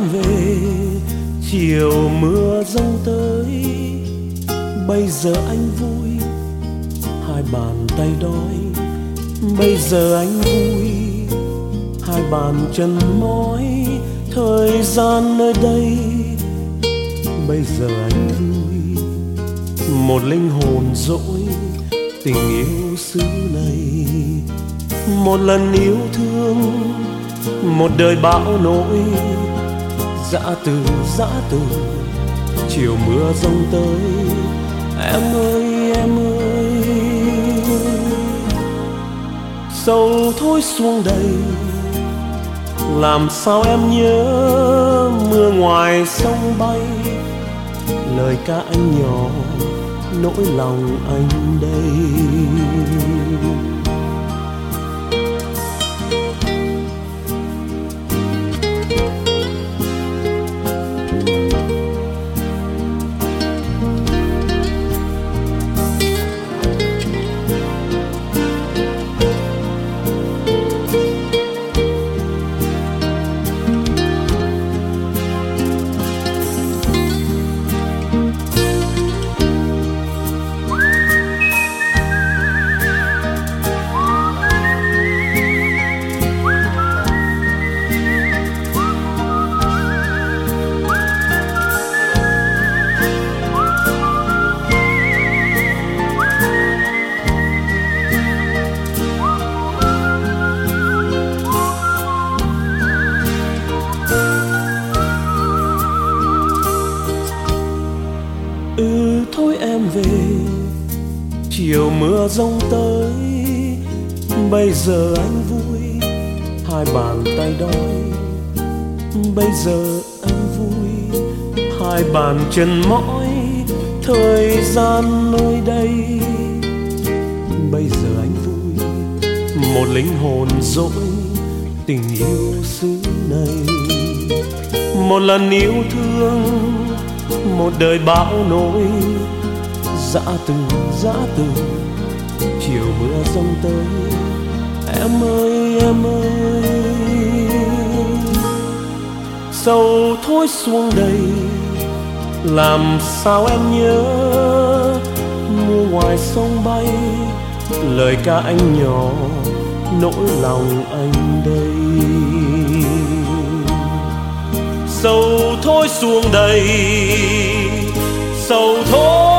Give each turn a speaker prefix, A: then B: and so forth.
A: em về, chiều mưa rông tới. Bây giờ anh vui, hai bàn tay đói. Bây giờ anh vui, hai bàn chân mỏi. Thời gian nơi đây, bây giờ anh vui. Một linh hồn dỗi tình yêu xứ này. Một lần yêu thương, một đời bão nổi dã từ dã từ. Chiều mưa rông tới, em ơi em ơi. Sầu thôi xuống đây làm sao em nhớ mưa ngoài sông bay? Lời ca anh nhỏ, nỗi lòng anh đây. Thôi em về. Chiều mưa rông tới, bây giờ anh vui. Hai bàn tay đói bây giờ anh vui. Hai bàn chân mỏi, thời gian nơi đây. Bây giờ anh vui, một linh hồn dỗi tình yêu xứ này. Một lần yêu thương một đời bão nỗi dã từ dã từ, chiều mưa rông tới. Em ơi em ơi sầu thôi xuống đây, làm sao em nhớ? Mưa ngoài sông bay, lời ca anh nhỏ, nỗi lòng anh đây. Sầu xuống đầy sầu thôi